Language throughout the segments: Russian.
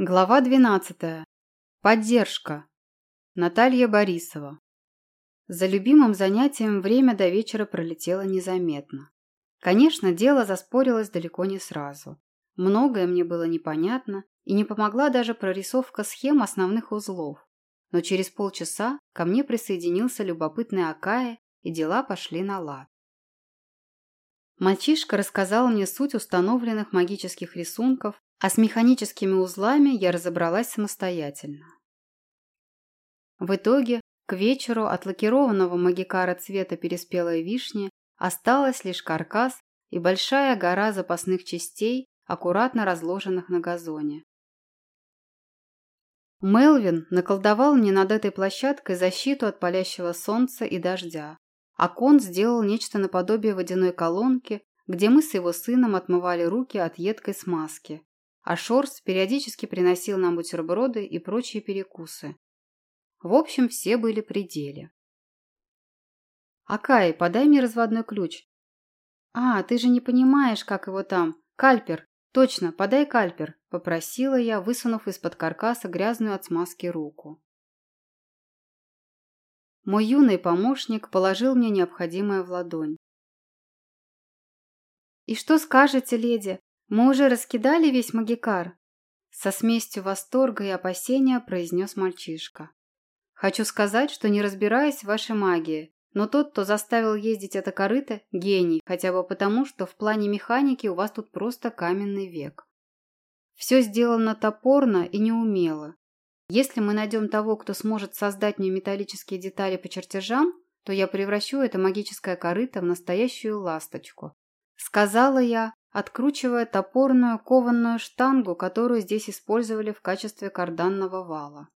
Глава 12. Поддержка. Наталья Борисова. За любимым занятием время до вечера пролетело незаметно. Конечно, дело заспорилось далеко не сразу. Многое мне было непонятно, и не помогла даже прорисовка схем основных узлов. Но через полчаса ко мне присоединился любопытный Акая, и дела пошли на лад. Мальчишка рассказал мне суть установленных магических рисунков а с механическими узлами я разобралась самостоятельно. В итоге, к вечеру от лакированного магикара цвета переспелой вишни осталась лишь каркас и большая гора запасных частей, аккуратно разложенных на газоне. Мелвин наколдовал мне над этой площадкой защиту от палящего солнца и дождя, а Кон сделал нечто наподобие водяной колонки, где мы с его сыном отмывали руки от едкой смазки, а Шорс периодически приносил нам бутерброды и прочие перекусы. В общем, все были при деле. «Акай, подай мне разводной ключ». «А, ты же не понимаешь, как его там. Кальпер. Точно, подай кальпер», – попросила я, высунув из-под каркаса грязную от смазки руку. Мой юный помощник положил мне необходимое в ладонь. «И что скажете, леди? Мы уже раскидали весь магикар?» Со смесью восторга и опасения произнес мальчишка. «Хочу сказать, что не разбираюсь в вашей магии, но тот, кто заставил ездить это корыто, гений, хотя бы потому, что в плане механики у вас тут просто каменный век. Все сделано топорно и неумело. Если мы найдем того, кто сможет создать мне металлические детали по чертежам, то я превращу это магическое корыто в настоящую ласточку. Сказала я, откручивая топорную кованную штангу, которую здесь использовали в качестве карданного вала.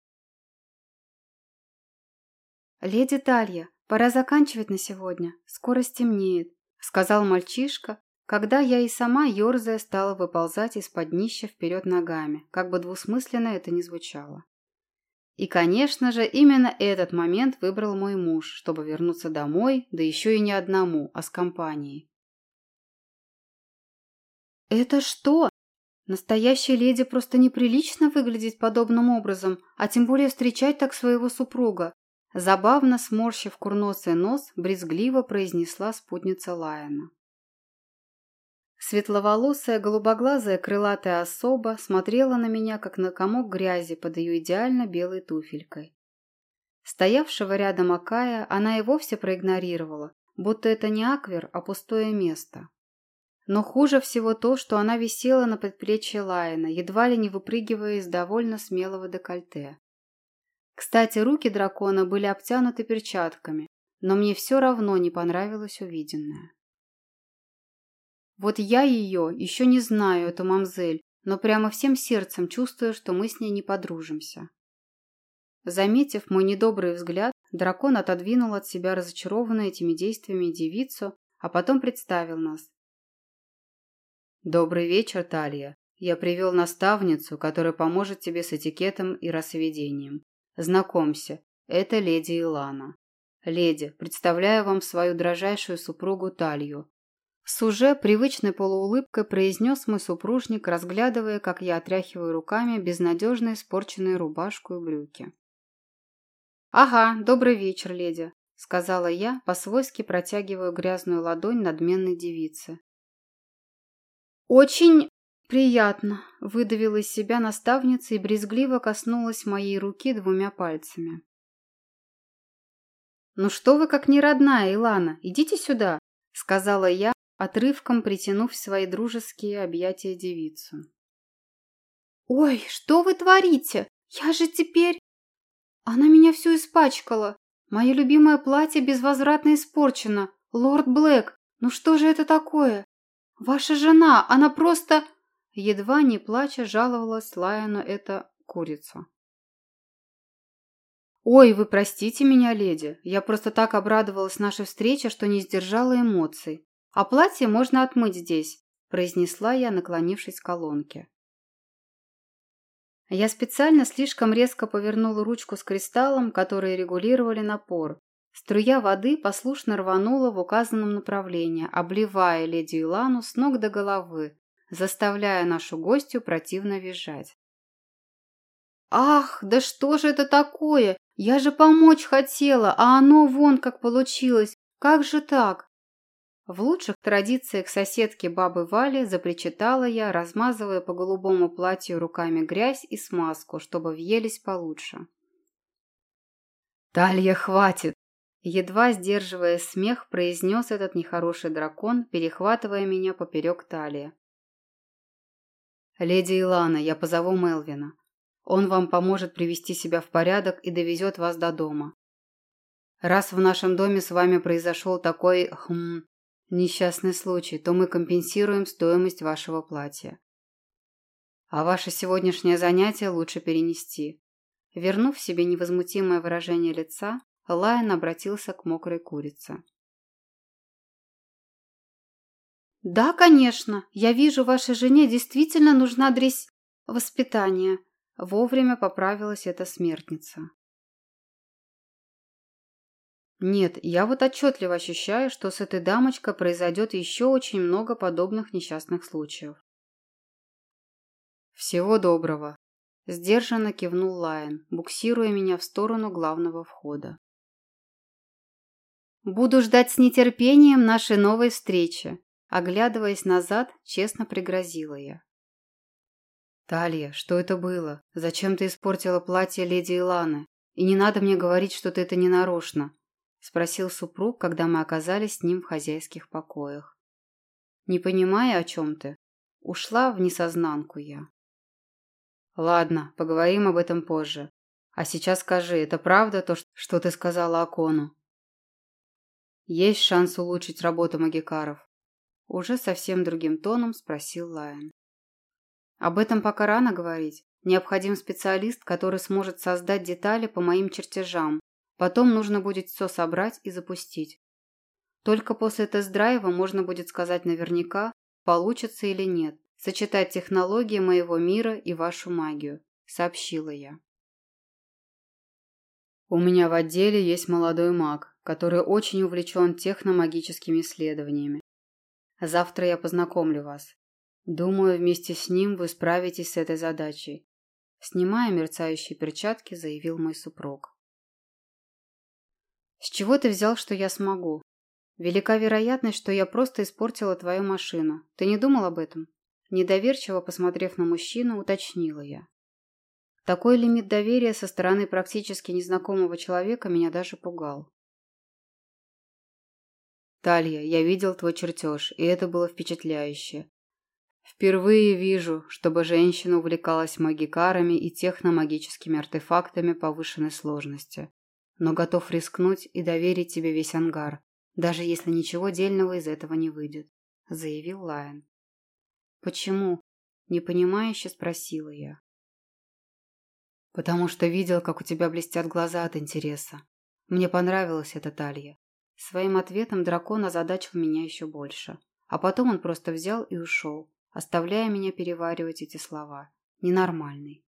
«Леди Талья, пора заканчивать на сегодня, скоро стемнеет», сказал мальчишка, когда я и сама, ерзая, стала выползать из-под днища вперед ногами, как бы двусмысленно это ни звучало. И, конечно же, именно этот момент выбрал мой муж, чтобы вернуться домой, да еще и не одному, а с компанией. «Это что? Настоящей леди просто неприлично выглядеть подобным образом, а тем более встречать так своего супруга», забавно сморщив курносый нос, брезгливо произнесла спутница Лайона. Светловолосая, голубоглазая, крылатая особа смотрела на меня, как на комок грязи под ее идеально белой туфелькой. Стоявшего рядом Акая она и вовсе проигнорировала, будто это не аквер, а пустое место. Но хуже всего то, что она висела на предплечье Лайена, едва ли не выпрыгивая из довольно смелого декольте. Кстати, руки дракона были обтянуты перчатками, но мне все равно не понравилось увиденное. Вот я ее еще не знаю, эту мамзель, но прямо всем сердцем чувствую, что мы с ней не подружимся. Заметив мой недобрый взгляд, дракон отодвинул от себя разочарованную этими действиями девицу, а потом представил нас. «Добрый вечер, Талья. Я привел наставницу, которая поможет тебе с этикетом и рассведением. Знакомься, это леди Илана. Леди, представляю вам свою дрожайшую супругу Талью». С уже привычной полуулыбкой произнес мой супружник, разглядывая, как я отряхиваю руками безнадежно испорченную рубашку и брюки. «Ага, добрый вечер, леди», — сказала я, по-свойски протягивая грязную ладонь надменной девице. «Очень приятно», – выдавила из себя наставница и брезгливо коснулась моей руки двумя пальцами. «Ну что вы как не родная, Илана, идите сюда», – сказала я, отрывком притянув в свои дружеские объятия девицу. «Ой, что вы творите? Я же теперь...» «Она меня всю испачкала. Мое любимое платье безвозвратно испорчено. Лорд Блэк, ну что же это такое?» «Ваша жена, она просто...» Едва не плача жаловалась Лайону эта курица. «Ой, вы простите меня, леди. Я просто так обрадовалась нашей встрече, что не сдержала эмоций. А платье можно отмыть здесь», – произнесла я, наклонившись к колонке. Я специально слишком резко повернула ручку с кристаллом, которые регулировали напор, Струя воды послушно рванула в указанном направлении, обливая леди Илану с ног до головы, заставляя нашу гостью противно визжать. «Ах, да что же это такое? Я же помочь хотела, а оно вон как получилось. Как же так?» В лучших традициях соседки бабы Вали запричитала я, размазывая по голубому платью руками грязь и смазку, чтобы въелись получше. «Талья, хватит!» Едва сдерживая смех, произнес этот нехороший дракон, перехватывая меня поперек талии. «Леди Илана, я позову Мелвина. Он вам поможет привести себя в порядок и довезет вас до дома. Раз в нашем доме с вами произошел такой, хм, несчастный случай, то мы компенсируем стоимость вашего платья. А ваше сегодняшнее занятие лучше перенести. Вернув себе невозмутимое выражение лица, Лайон обратился к мокрой курице. «Да, конечно. Я вижу, вашей жене действительно нужна дресь... воспитание». Вовремя поправилась эта смертница. Нет, я вот отчетливо ощущаю, что с этой дамочкой произойдет еще очень много подобных несчастных случаев. Всего доброго. Сдержанно кивнул Лайон, буксируя меня в сторону главного входа. Буду ждать с нетерпением нашей новой встречи. Оглядываясь назад, честно пригрозила я. «Талия, что это было? Зачем ты испортила платье леди Иланы? И не надо мне говорить, что ты это не нарочно», – спросил супруг, когда мы оказались с ним в хозяйских покоях. «Не понимая, о чем ты, ушла в несознанку я». «Ладно, поговорим об этом позже. А сейчас скажи, это правда то, что ты сказала Акону?» «Есть шанс улучшить работу магикаров?» Уже совсем другим тоном спросил Лайон. Об этом пока рано говорить. Необходим специалист, который сможет создать детали по моим чертежам. Потом нужно будет все собрать и запустить. Только после тест-драйва можно будет сказать наверняка, получится или нет, сочетать технологии моего мира и вашу магию, сообщила я. У меня в отделе есть молодой маг, который очень увлечен техномагическими исследованиями. Завтра я познакомлю вас. Думаю, вместе с ним вы справитесь с этой задачей. Снимая мерцающие перчатки, заявил мой супруг. С чего ты взял, что я смогу? Велика вероятность, что я просто испортила твою машину. Ты не думал об этом? Недоверчиво посмотрев на мужчину, уточнила я. Такой лимит доверия со стороны практически незнакомого человека меня даже пугал. Талья, я видел твой чертеж, и это было впечатляюще. Впервые вижу, чтобы женщина увлекалась магикарами и техномагическими артефактами повышенной сложности. Но готов рискнуть и доверить тебе весь ангар, даже если ничего дельного из этого не выйдет», — заявил Лайон. «Почему?» — непонимающе спросила я. «Потому что видел, как у тебя блестят глаза от интереса. Мне понравилась эта Талья». Своим ответом дракон озадачил меня еще больше. А потом он просто взял и ушел, оставляя меня переваривать эти слова. Ненормальный.